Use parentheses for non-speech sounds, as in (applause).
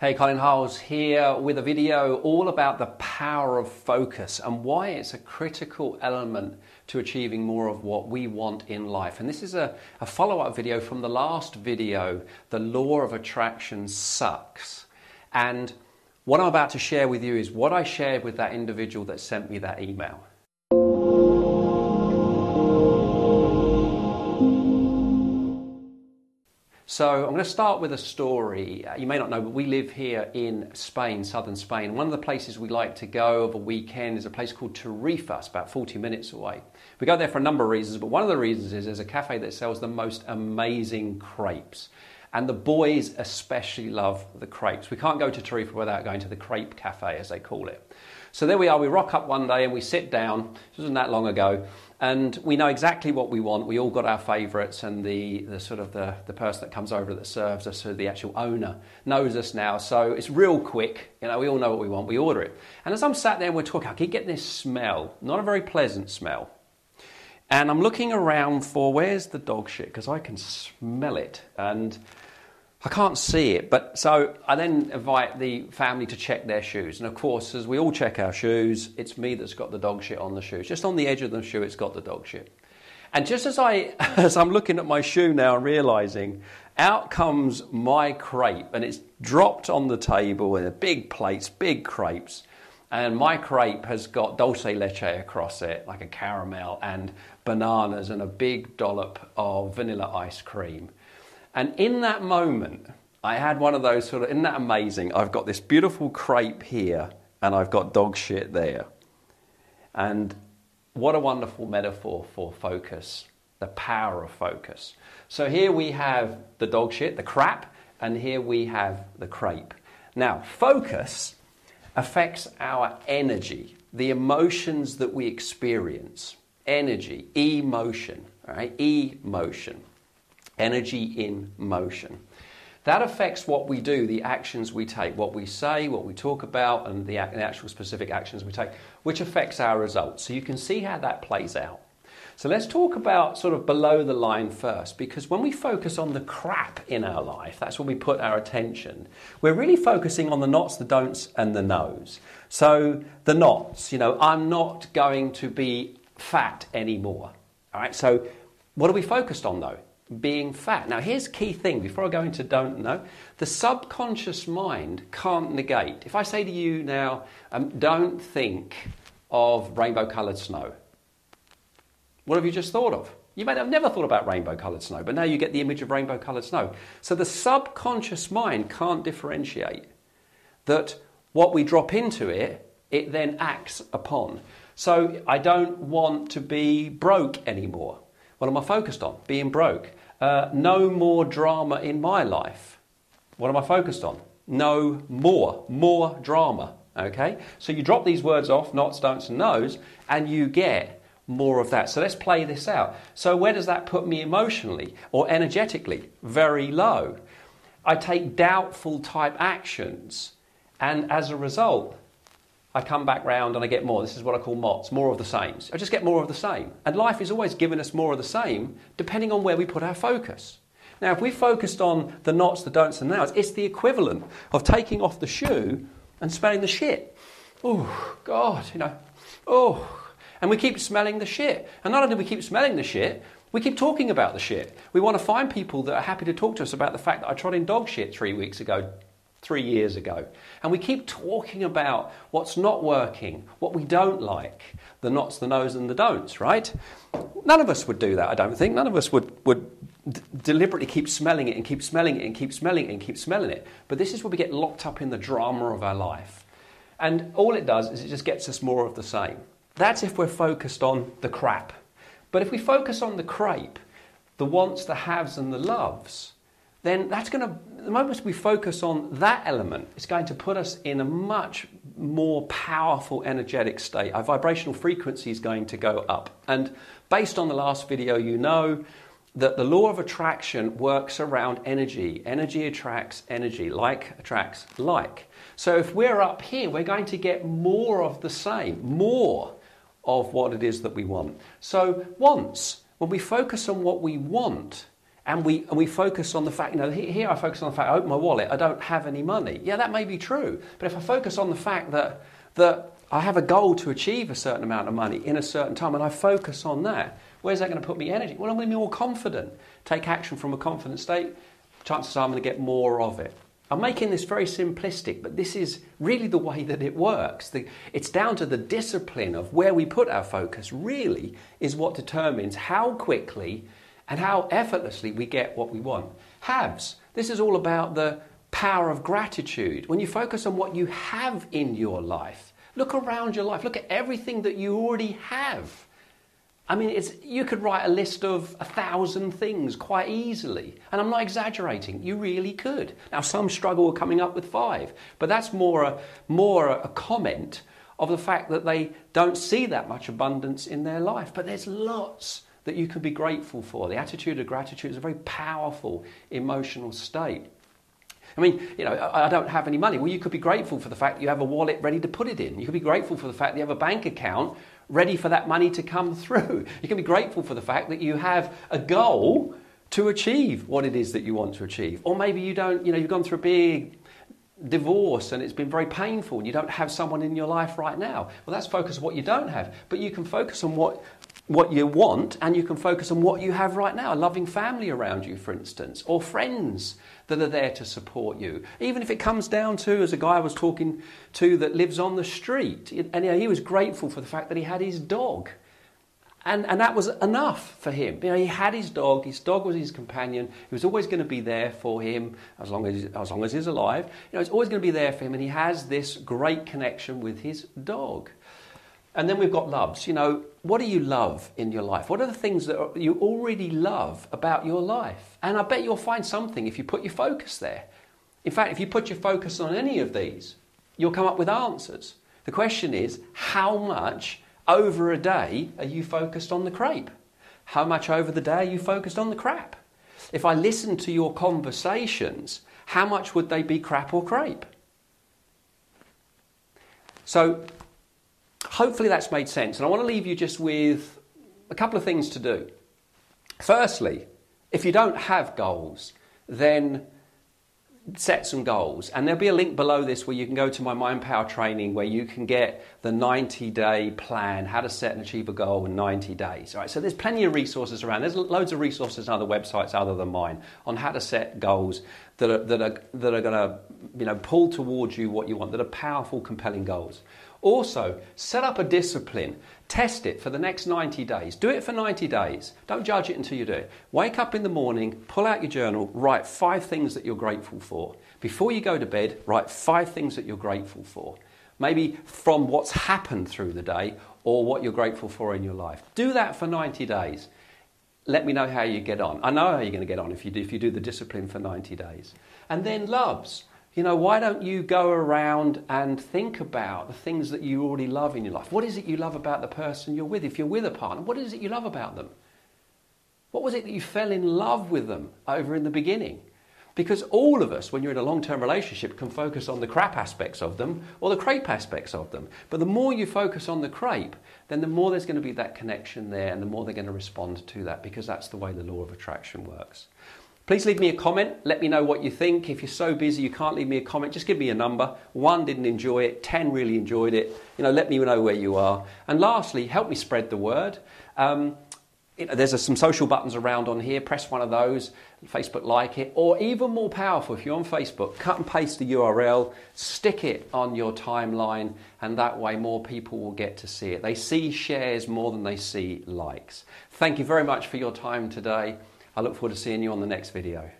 Hey, Colin Howells here with a video all about the power of focus and why it's a critical element to achieving more of what we want in life. And this is a, a follow up video from the last video, The Law of Attraction Sucks. And what I'm about to share with you is what I shared with that individual that sent me that email. So I'm going to start with a story. Uh, you may not know, but we live here in Spain, southern Spain. One of the places we like to go over weekend is a place called Tarifa. It's about 40 minutes away. We go there for a number of reasons, but one of the reasons is there's a cafe that sells the most amazing crepes. And the boys especially love the crepes. We can't go to Tarifa without going to the crepe cafe, as they call it. So there we are, we rock up one day and we sit down, this wasn't that long ago, and we know exactly what we want. We all got our favourites, and the, the sort of the, the person that comes over that serves us, so the actual owner, knows us now. So it's real quick. You know, we all know what we want. We order it. And as I'm sat there we're talking, I keep getting this smell, not a very pleasant smell. And I'm looking around for where's the dog shit because I can smell it. And I can't see it, but so I then invite the family to check their shoes. And of course, as we all check our shoes, it's me that's got the dog shit on the shoes. Just on the edge of the shoe, it's got the dog shit. And just as I (laughs) as I'm looking at my shoe now and realizing, out comes my crepe, and it's dropped on the table in a big plates, big crepes. And my crepe has got dulce leche across it, like a caramel, and bananas, and a big dollop of vanilla ice cream. And in that moment, I had one of those sort of, isn't that amazing? I've got this beautiful crepe here and I've got dog shit there. And what a wonderful metaphor for focus, the power of focus. So here we have the dog shit, the crap, and here we have the crepe. Now, focus affects our energy, the emotions that we experience. Energy, emotion, right? Emotion energy in motion. That affects what we do, the actions we take, what we say, what we talk about, and the, actual specific actions we take, which affects our results. So you can see how that plays out. So let's talk about sort of below the line first, because when we focus on the crap in our life, that's where we put our attention. We're really focusing on the nots, the don'ts, and the no's. So the nots, you know, I'm not going to be fat anymore. All right, so what are we focused on though? Being fat. Now, here's key thing before I go into don't know. The subconscious mind can't negate. If I say to you now, um, don't think of rainbow coloured snow, what have you just thought of? You may have never thought about rainbow coloured snow, but now you get the image of rainbow coloured snow. So the subconscious mind can't differentiate that what we drop into it, it then acts upon. So I don't want to be broke anymore. What am I focused on? Being broke. Uh, no more drama in my life. What am I focused on? No more. More drama. Okay? So you drop these words off, nots, don'ts, and no's, and you get more of that. So let's play this out. So where does that put me emotionally or energetically? Very low. I take doubtful type actions, and as a result, I come back round and I get more. This is what I call MOTS, more of the same. I just get more of the same. And life is always giving us more of the same depending on where we put our focus. Now, if we focused on the nots, the don'ts, and the nows, it's the equivalent of taking off the shoe and smelling the shit. Oh, God, you know, oh. And we keep smelling the shit. And not only do we keep smelling the shit, we keep talking about the shit. We want to find people that are happy to talk to us about the fact that I trod in dog shit three weeks ago three years ago. And we keep talking about what's not working, what we don't like, the nots, the no's, and the don'ts, right? None of us would do that, I don't think. None of us would, would d- deliberately keep smelling it and keep smelling it and keep smelling it and keep smelling it. But this is where we get locked up in the drama of our life. And all it does is it just gets us more of the same. That's if we're focused on the crap. But if we focus on the crepe, the wants, the haves, and the loves, then that's going to, the moment we focus on that element, it's going to put us in a much more powerful energetic state. Our vibrational frequency is going to go up. And based on the last video, you know that the law of attraction works around energy. Energy attracts energy, like attracts like. So if we're up here, we're going to get more of the same, more of what it is that we want. So, once, when we focus on what we want, and we, and we focus on the fact, you know, here I focus on the fact I open my wallet, I don't have any money. Yeah, that may be true. But if I focus on the fact that, that I have a goal to achieve a certain amount of money in a certain time and I focus on that, where's that going to put me energy? Well, I'm going to be more confident. Take action from a confident state, chances are I'm going to get more of it. I'm making this very simplistic, but this is really the way that it works. The, it's down to the discipline of where we put our focus, really, is what determines how quickly and how effortlessly we get what we want. Haves. This is all about the power of gratitude. When you focus on what you have in your life, look around your life, look at everything that you already have. I mean, it's, you could write a list of a thousand things quite easily. And I'm not exaggerating, you really could. Now, some struggle with coming up with five, but that's more a, more a comment of the fact that they don't see that much abundance in their life. But there's lots that you can be grateful for. The attitude of gratitude is a very powerful emotional state. I mean, you know, I don't have any money. Well, you could be grateful for the fact that you have a wallet ready to put it in. You could be grateful for the fact that you have a bank account ready for that money to come (laughs) through. You can be grateful for the fact that you have a goal to achieve what it is that you want to achieve. Or maybe you don't, you know, you've gone through a big divorce and it's been very painful and you don't have someone in your life right now. Well, that's focus on what you don't have. But you can focus on what what you want and you can focus on what you have right now a loving family around you for instance or friends that are there to support you even if it comes down to as a guy i was talking to that lives on the street and you know, he was grateful for the fact that he had his dog and, and that was enough for him. You know, he had his dog. His dog was his companion. He was always going to be there for him as long as, as long as he's alive. You know, it's always going to be there for him. And he has this great connection with his dog. And then we've got loves. You know, what do you love in your life? What are the things that you already love about your life? And I bet you'll find something if you put your focus there. In fact, if you put your focus on any of these, you'll come up with answers. The question is, how much over a day are you focused on the crepe? How much over the day are you focused on the crap? If I listen to your conversations, how much would they be crap or crepe? So hopefully that's made sense. And I want to leave you just with a couple of things to do. Firstly, if you don't have goals, then set some goals. And there'll be a link below this where you can go to my Mind Power training where you can get the 90 day plan, how to set and achieve a goal in 90 days. All right, so there's plenty of resources around. There's loads of resources on other websites other than mine on how to set goals that are, that are, that are going to you know, pull towards you what you want, that are powerful, compelling goals. Also, set up a discipline. Test it for the next 90 days. Do it for 90 days. Don't judge it until you do it. Wake up in the morning, pull out your journal, write five things that you're grateful for. Before you go to bed, write five things that you're grateful for. Maybe from what's happened through the day or what you're grateful for in your life. Do that for 90 days. Let me know how you get on. I know how you're going to get on if you do, if you do the discipline for 90 days. And then loves. You know, why don't you go around and think about the things that you already love in your life? What is it you love about the person you're with? If you're with a partner, what is it you love about them? What was it that you fell in love with them over in the beginning? Because all of us, when you're in a long term relationship, can focus on the crap aspects of them or the crepe aspects of them. But the more you focus on the crepe, then the more there's going to be that connection there and the more they're going to respond to that because that's the way the law of attraction works. Please leave me a comment. Let me know what you think. If you're so busy you can't leave me a comment, just give me a number. One didn't enjoy it, 10 really enjoyed it. You know, let me know where you are. And lastly, help me spread the word. Um, you know, there's some social buttons around on here. Press one of those. Facebook like it. Or even more powerful, if you're on Facebook, cut and paste the URL, stick it on your timeline, and that way more people will get to see it. They see shares more than they see likes. Thank you very much for your time today. I look forward to seeing you on the next video.